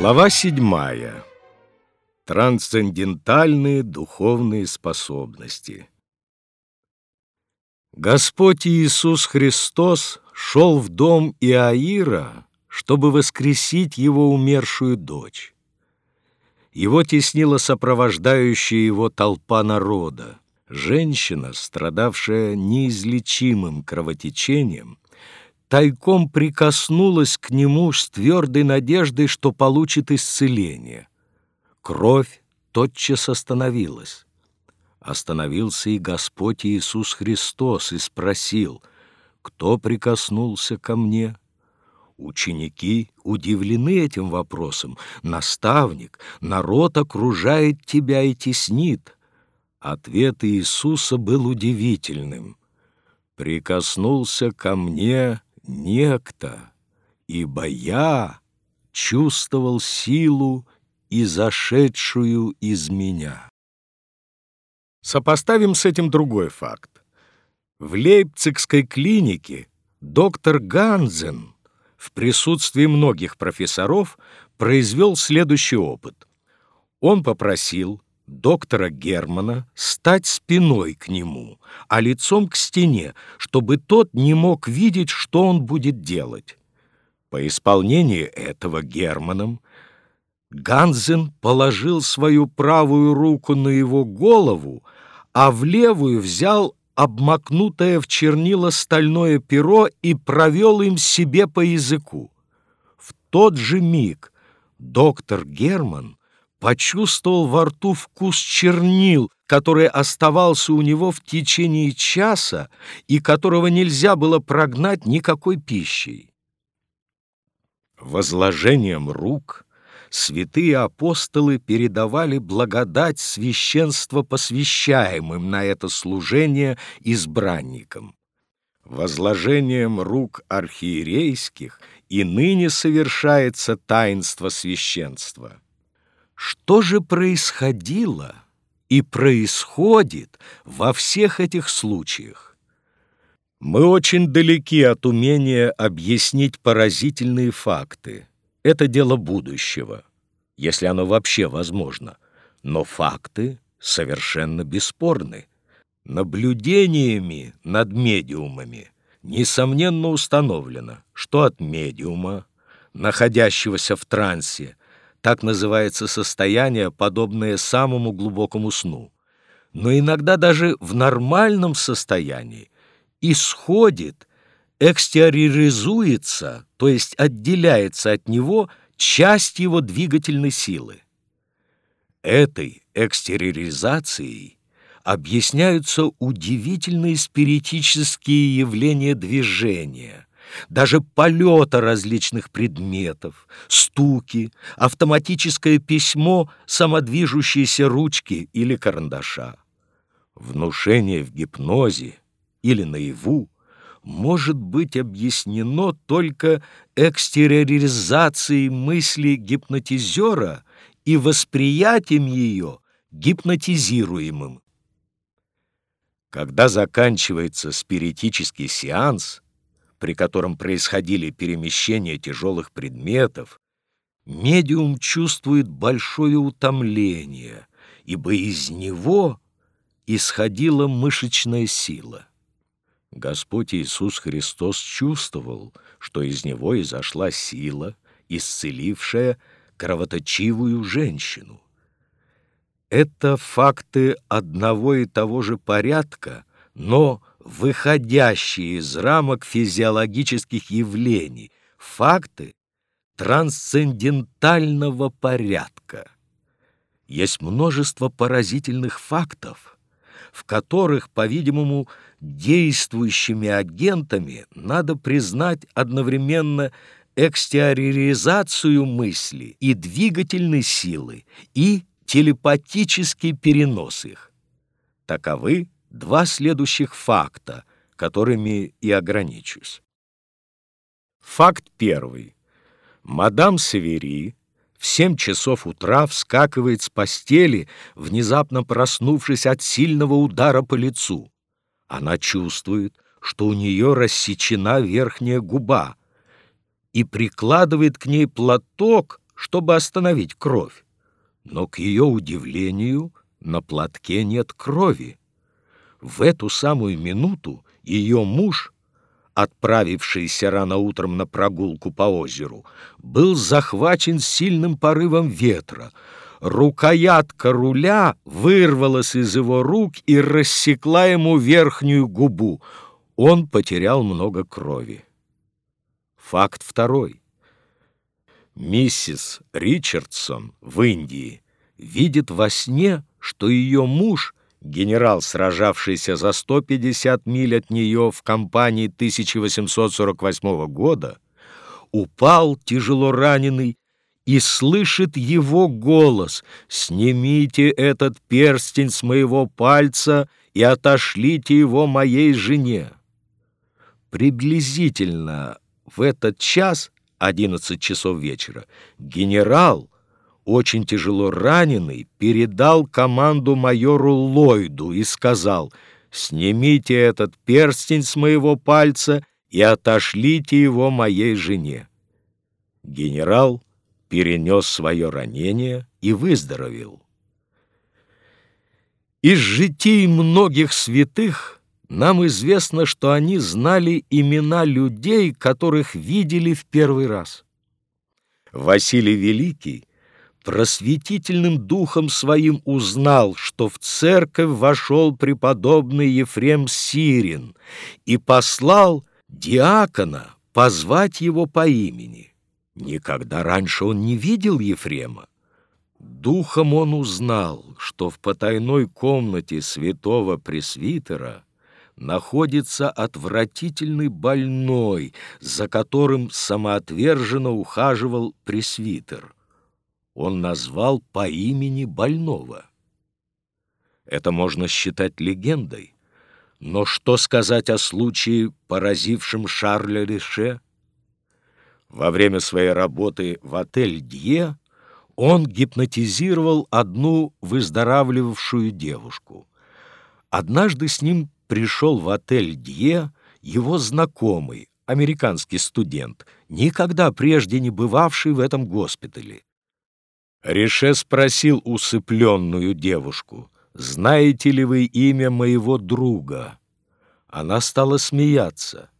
Глава седьмая. Трансцендентальные духовные способности. Господь Иисус Христос шел в дом Иаира, чтобы воскресить его умершую дочь. Его теснила сопровождающая его толпа народа. Женщина, страдавшая неизлечимым кровотечением, тайком прикоснулась к нему с твердой надеждой, что получит исцеление. Кровь тотчас остановилась. Остановился и Господь Иисус Христос и спросил, «Кто прикоснулся ко мне?» Ученики удивлены этим вопросом. «Наставник, народ окружает тебя и теснит». Ответ Иисуса был удивительным. «Прикоснулся ко мне некто, ибо я чувствовал силу, изошедшую из меня. Сопоставим с этим другой факт. В Лейпцигской клинике доктор Ганзен в присутствии многих профессоров произвел следующий опыт. Он попросил доктора Германа стать спиной к нему, а лицом к стене, чтобы тот не мог видеть, что он будет делать. По исполнении этого Германом Ганзен положил свою правую руку на его голову, а в левую взял обмакнутое в чернила стальное перо и провел им себе по языку. В тот же миг доктор Герман почувствовал во рту вкус чернил, который оставался у него в течение часа и которого нельзя было прогнать никакой пищей. Возложением рук святые апостолы передавали благодать священства посвящаемым на это служение избранникам. Возложением рук архиерейских и ныне совершается таинство священства. Что же происходило и происходит во всех этих случаях? Мы очень далеки от умения объяснить поразительные факты. Это дело будущего, если оно вообще возможно. Но факты совершенно бесспорны. Наблюдениями над медиумами несомненно установлено, что от медиума, находящегося в трансе, так называется состояние, подобное самому глубокому сну. Но иногда даже в нормальном состоянии исходит, экстериоризуется, то есть отделяется от него часть его двигательной силы. Этой экстериоризацией объясняются удивительные спиритические явления движения – даже полета различных предметов, стуки, автоматическое письмо самодвижущейся ручки или карандаша. Внушение в гипнозе или наяву может быть объяснено только экстериоризацией мысли гипнотизера и восприятием ее гипнотизируемым. Когда заканчивается спиритический сеанс – при котором происходили перемещения тяжелых предметов, медиум чувствует большое утомление, ибо из него исходила мышечная сила. Господь Иисус Христос чувствовал, что из него изошла сила, исцелившая кровоточивую женщину. Это факты одного и того же порядка, но выходящие из рамок физиологических явлений, факты трансцендентального порядка. Есть множество поразительных фактов, в которых, по-видимому, действующими агентами надо признать одновременно экстериоризацию мысли и двигательной силы и телепатический перенос их. Таковы два следующих факта, которыми и ограничусь. Факт первый. Мадам Севери в семь часов утра вскакивает с постели, внезапно проснувшись от сильного удара по лицу. Она чувствует, что у нее рассечена верхняя губа, и прикладывает к ней платок, чтобы остановить кровь. Но, к ее удивлению, на платке нет крови. В эту самую минуту ее муж, отправившийся рано утром на прогулку по озеру, был захвачен сильным порывом ветра. Рукоятка руля вырвалась из его рук и рассекла ему верхнюю губу. Он потерял много крови. Факт второй. Миссис Ричардсон в Индии видит во сне, что ее муж, генерал, сражавшийся за 150 миль от нее в кампании 1848 года, упал тяжело раненый и слышит его голос «Снимите этот перстень с моего пальца и отошлите его моей жене». Приблизительно в этот час, 11 часов вечера, генерал, очень тяжело раненый, передал команду майору Ллойду и сказал «Снимите этот перстень с моего пальца и отошлите его моей жене». Генерал перенес свое ранение и выздоровел. Из житий многих святых – нам известно, что они знали имена людей, которых видели в первый раз. Василий Великий просветительным духом своим узнал, что в церковь вошел преподобный Ефрем Сирин и послал диакона позвать его по имени. Никогда раньше он не видел Ефрема. Духом он узнал, что в потайной комнате святого пресвитера находится отвратительный больной, за которым самоотверженно ухаживал пресвитер. Он назвал по имени больного. Это можно считать легендой, но что сказать о случае, поразившем Шарля Реше? Во время своей работы в отель «Дье» он гипнотизировал одну выздоравливавшую девушку. Однажды с ним пришел в отель «Дье» его знакомый, американский студент, никогда прежде не бывавший в этом госпитале. Реше спросил усыпленную девушку, «Знаете ли вы имя моего друга?» Она стала смеяться.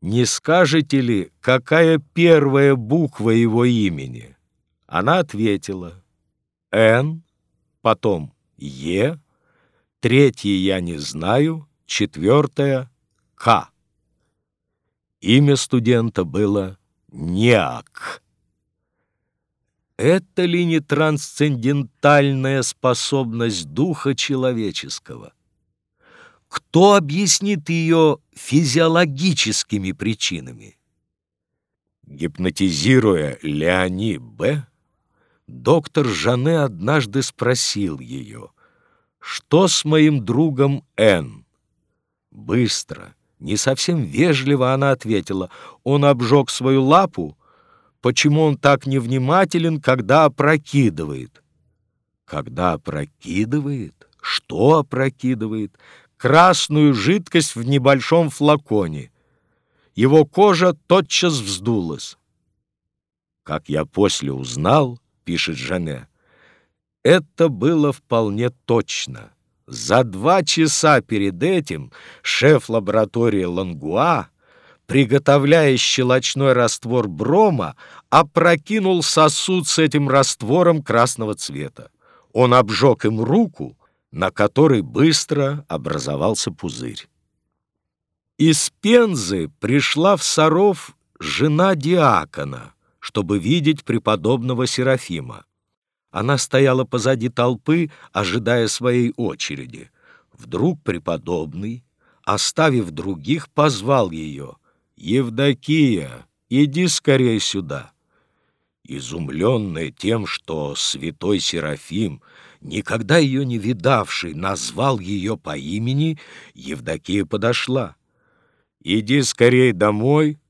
«Не скажете ли, какая первая буква его имени?» Она ответила, «Н», потом «Е», Третье я не знаю, четвертое — К. Имя студента было Неак. Это ли не трансцендентальная способность духа человеческого? Кто объяснит ее физиологическими причинами? Гипнотизируя Леони Б., доктор Жане однажды спросил ее — что с моим другом Н? Быстро, не совсем вежливо она ответила. Он обжег свою лапу. Почему он так невнимателен, когда опрокидывает? Когда опрокидывает? Что опрокидывает? Красную жидкость в небольшом флаконе. Его кожа тотчас вздулась. Как я после узнал, пишет Жанне, это было вполне точно. За два часа перед этим шеф лаборатории Лангуа, приготовляя щелочной раствор брома, опрокинул сосуд с этим раствором красного цвета. Он обжег им руку, на которой быстро образовался пузырь. Из Пензы пришла в Саров жена диакона, чтобы видеть преподобного Серафима. Она стояла позади толпы, ожидая своей очереди. Вдруг преподобный, оставив других, позвал ее. «Евдокия, иди скорее сюда!» Изумленная тем, что святой Серафим, никогда ее не видавший, назвал ее по имени, Евдокия подошла. «Иди скорее домой,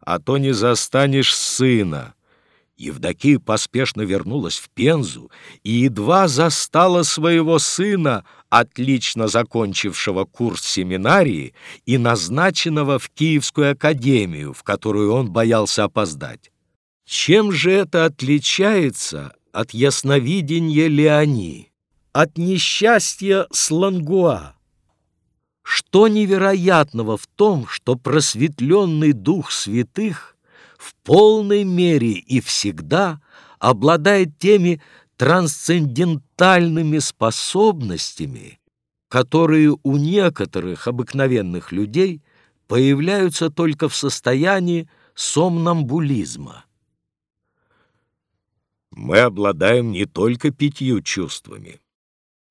а то не застанешь сына!» Евдокия поспешно вернулась в Пензу и едва застала своего сына, отлично закончившего курс семинарии и назначенного в Киевскую академию, в которую он боялся опоздать. Чем же это отличается от ясновидения Леони, от несчастья Слангуа? Что невероятного в том, что просветленный дух святых в полной мере и всегда обладает теми трансцендентальными способностями, которые у некоторых обыкновенных людей появляются только в состоянии сомнамбулизма. Мы обладаем не только пятью чувствами.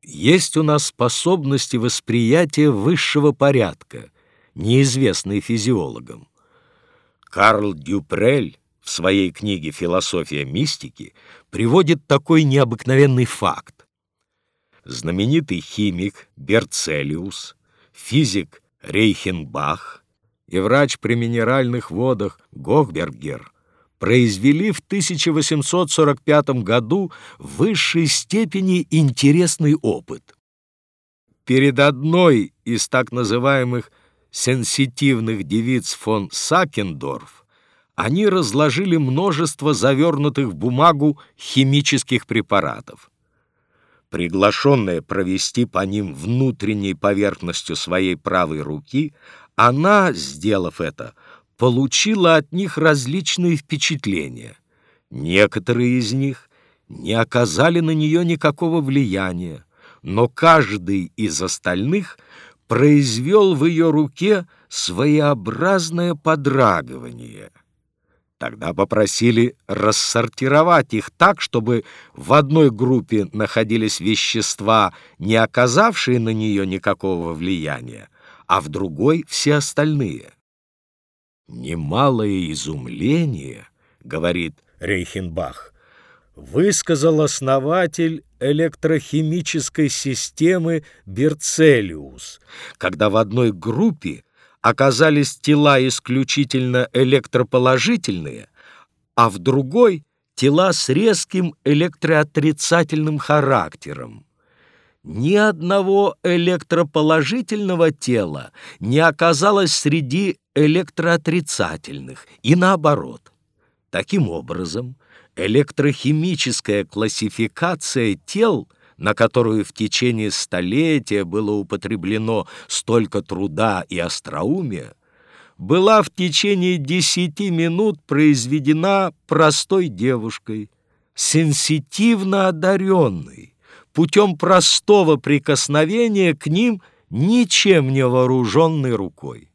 Есть у нас способности восприятия высшего порядка, неизвестные физиологам. Карл Дюпрель в своей книге «Философия мистики» приводит такой необыкновенный факт. Знаменитый химик Берцелиус, физик Рейхенбах и врач при минеральных водах Гохбергер произвели в 1845 году в высшей степени интересный опыт. Перед одной из так называемых сенситивных девиц фон Сакендорф они разложили множество завернутых в бумагу химических препаратов. Приглашенная провести по ним внутренней поверхностью своей правой руки, она, сделав это, получила от них различные впечатления. Некоторые из них не оказали на нее никакого влияния, но каждый из остальных произвел в ее руке своеобразное подрагивание — Тогда попросили рассортировать их так, чтобы в одной группе находились вещества, не оказавшие на нее никакого влияния, а в другой — все остальные. «Немалое изумление, — говорит Рейхенбах, — высказал основатель электрохимической системы Берцелиус, когда в одной группе оказались тела исключительно электроположительные, а в другой — тела с резким электроотрицательным характером. Ни одного электроположительного тела не оказалось среди электроотрицательных, и наоборот. Таким образом, электрохимическая классификация тел — на которую в течение столетия было употреблено столько труда и остроумия, была в течение десяти минут произведена простой девушкой, сенситивно одаренной, путем простого прикосновения к ним ничем не вооруженной рукой.